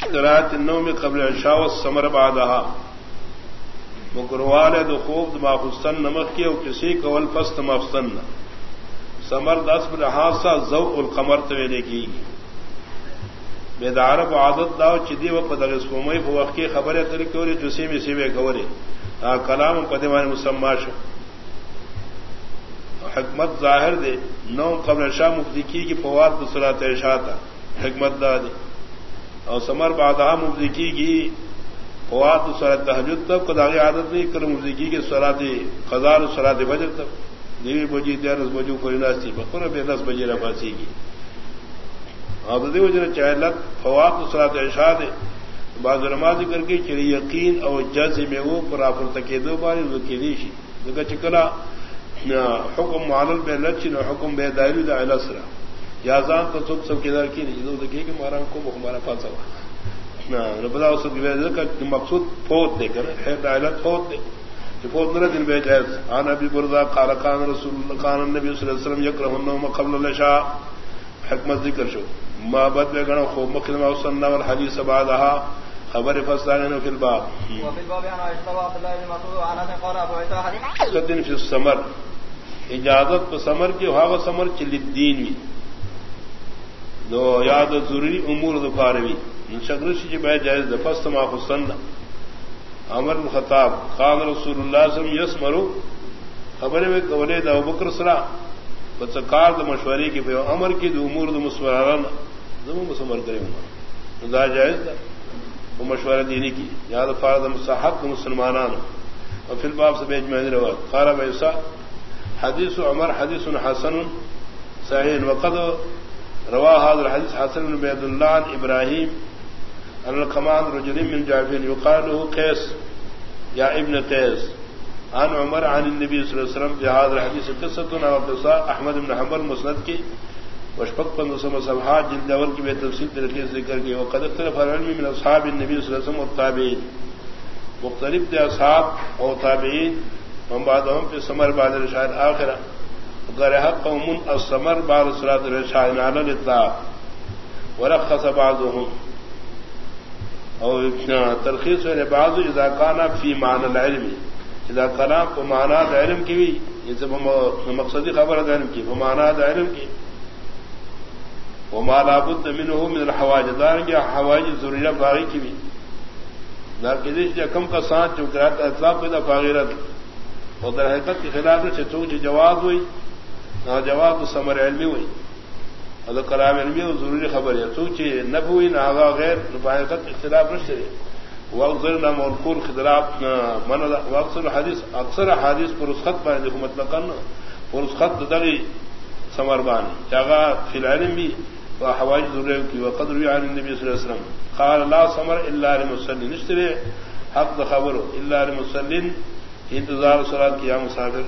قرات النوم قبل العشاء والسمر بعدها مکروال دو خوب دما حسن نمک کی او کسی کول فست مفسن سمر دس بحاصہ ذو القمر تویلے کی۔ بیدار و عادت داو چدی و پدر سومئی په وخت کې خبره تر کوي جسی می سی به کلام پدیوان مسما شو۔ حکمت ظاہر دے، نو قبل شاہ مفتی کی کی فواد کو سرات ارشاد حکمت دا دے۔ اور سمر بادہ مفتی کی کی فواد سرات تحجد تک کو عادت نہیں کر مفتی کے سرات خزار سرات بجر تک دیوی بجی دس بجو کوئی ناستی، بخور بے دس بجے رفاسی کی اب دیو جن چاہے لت فواد سرات ارشاد بعض رما ذکر کے چلی یقین اور جج میں وہ پرافر تک دو بار وہ کی دیشی چکلا، حکم معلل بے لچ حکم بے دائری دا الاسرا یازان تو سب سب کے کی نہیں جو دیکھیے کہ ہمارا کو ہمارا پاس ہوا ربدا اس کا مقصود فوت دے کر ہے دائلت فوت دے کہ فوت نہ دن بے جائز آن ابی بردا قال کان رسول کان النبی صلی اللہ علیہ وسلم یکرہ النوم قبل العشاء. حکمت ذکر شو. ما بد میں گنا خوب مخدمہ وسنہ والحدیث بعدها خبر فسان فی الباب. وفي الباب عن عائشة وعبد الله بن مسعود انس قال ابو عيسى حديث في السمر. اجازت سمر کی ہاو سمر چل دین وی دو یاد ضروری امور دفاروی شکرش کی بہ جائز دفست ما حسن امر خطاب خان رسول اللہ صلی اللہ علیہ یس مرو خبر میں قولے دا بکر سرا. بس کار د مشورے کی پہ امر کی دو امور د مسوران دو مسمر کرے ہوں دا جائز دا. وہ مشورہ دینی کی. یاد فارد مساحت مسلمانان اور پھر باپ سے بیچ میں روایت خارا ویسا حدیث عمر حدیث حسن صحیح، وقد روا حاضر حدیث حسن بن بید اللہ ابراہیم القمان رجل من جعفر يقال له قيس. يا ابن قيس. عن عمر عن النبي صلى الله عليه وسلم في هذا الحديث قصة او قصة احمد بن حنبل مسند کی وشفق پن سم صفحات جلد اول کی بے تفصیل طریقے سے ذکر کی وقد اختلف العلم من اصحاب النبي صلى الله عليه وسلم والتابعين. مختلف تھے اصحاب اور تابعین، ہم بعد ہم پہ سمر بعد رشاد آخرا غیر قوم السمر بعد صراط رشاد على الاطلاق ورخص بعضهم. او ترخیص ہونے بعض اذا كان في معنى العلم. اذا كان کو معنی علم کی بھی یہ سب مقصدی خبر ہے علم کی وہ معنی علم کی. وما لا بد منه من الحوائج دار کی حوائج ضروریات باقی کی بھی نہ کسی کم کا ساتھ جو کراتا اطلاق پیدا فاغیرت اور در حقیقت کے خلاف سے چونکہ جواب ہوئی جواب سمر علمی ہوئی۔ اور کلام علمی وہ ضروری خبر ہے۔ چونکہ نب ہوئی نہ آگا غیر حقیقت کے خلاف رشتے وقر نہ مولکور خطرات من اکثر حادث اکثر حادث پر اس خط پائے حکومت نہ کرنا اور اس خط دگی سمر بانی جگہ فی العلم بھی ہوائی ضرور کی وہ قدر عن النبی صلی اللہ علیہ وسلم۔ قال لا سمر الا للمسلم نشترے حق خبر الا للمسلم انتظار سرات کیا مسافر۔